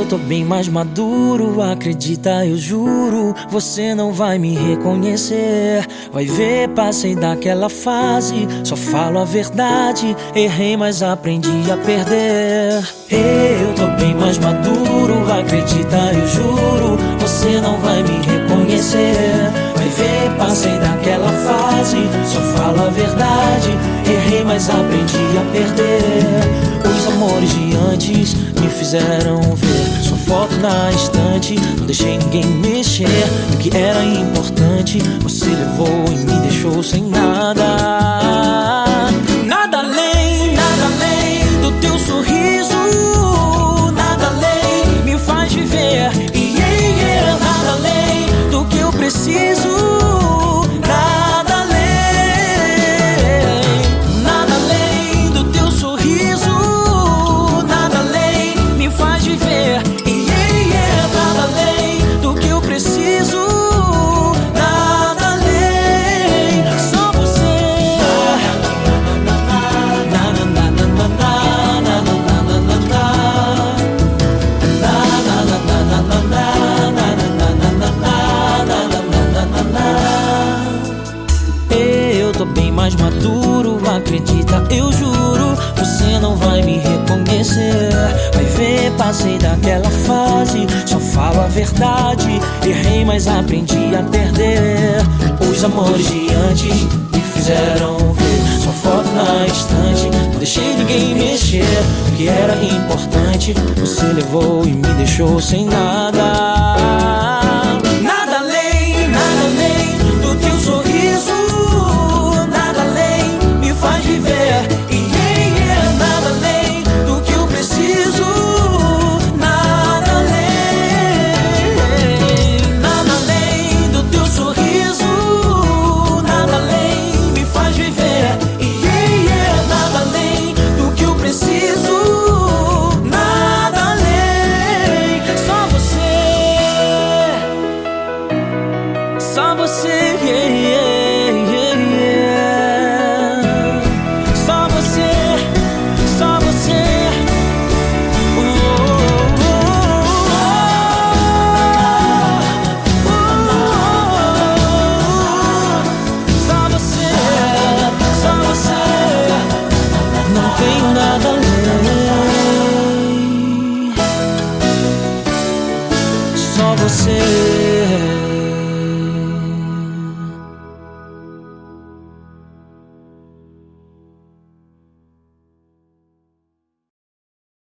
Eu tô bem mais maduro, acredita, eu juro. Você não vai me reconhecer. Vai ver, passei daquela fase. Só falo a verdade. Errei, mas aprendi a perder. Eu tô bem mais maduro, acredita, fase. Só falo a verdade. Errei, mas aprendi a perder. Os amores de antes me fizeram ver sua foto na estante. Não deixei ninguém mexer no que era importante. Você levou e me deixou sem. Nada mais maduro, acredita, eu juro. Você não vai me reconhecer. Vai ver, passei daquela fase. Só falo a verdade. Errei, mas aprendi a perder. Os amores de antes me fizeram ver sua foto na estante. Não deixei ninguém mexer. O que era importante, você levou e me deixou sem. Nada Só você.